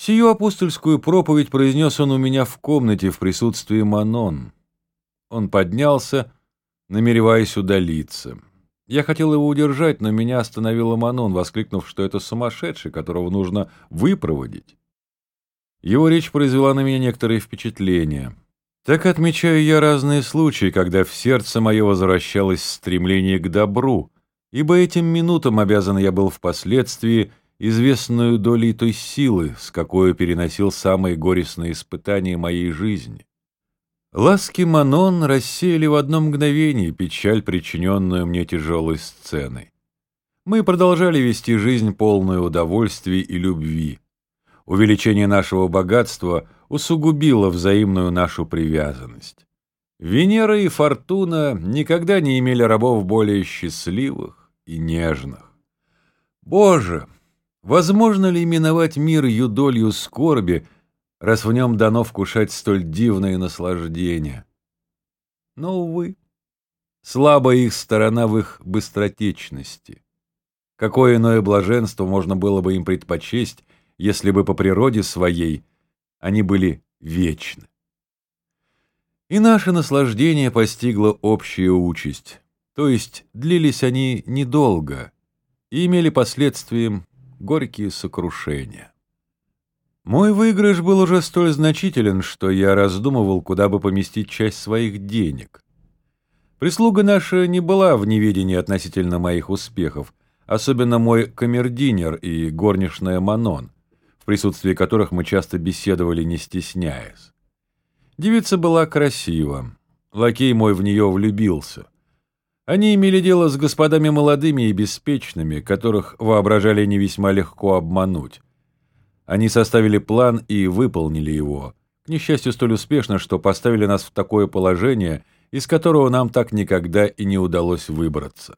Сию апостольскую проповедь произнес он у меня в комнате в присутствии Манон. Он поднялся, намереваясь удалиться. Я хотел его удержать, но меня остановила Манон, воскликнув, что это сумасшедший, которого нужно выпроводить. Его речь произвела на меня некоторые впечатления. Так отмечаю я разные случаи, когда в сердце мое возвращалось стремление к добру, ибо этим минутам обязан я был впоследствии известную долей той силы, с какой переносил самые горестные испытания моей жизни. Ласки Манон рассеяли в одно мгновение печаль, причиненную мне тяжелой сценой. Мы продолжали вести жизнь полную удовольствий и любви. Увеличение нашего богатства усугубило взаимную нашу привязанность. Венера и Фортуна никогда не имели рабов более счастливых и нежных. Боже, возможно ли именовать мир юдолью скорби, раз в нем дано вкушать столь дивное наслаждение? Но, увы, слабая их сторона в их быстротечности. Какое иное блаженство можно было бы им предпочесть, если бы по природе своей они были вечны? И наше наслаждение постигло общая участь, то есть длились они недолго и имели последствием горькие сокрушения. Мой выигрыш был уже столь значителен, что я раздумывал, куда бы поместить часть своих денег. Прислуга наша не была в неведении относительно моих успехов, особенно мой камердинер и горничная Манон, в присутствии которых мы часто беседовали, не стесняясь. Девица была красива. Лакей мой в нее влюбился. Они имели дело с господами молодыми и беспечными, которых воображали не весьма легко обмануть. Они составили план и выполнили его, к несчастью столь успешно, что поставили нас в такое положение, из которого нам так никогда и не удалось выбраться.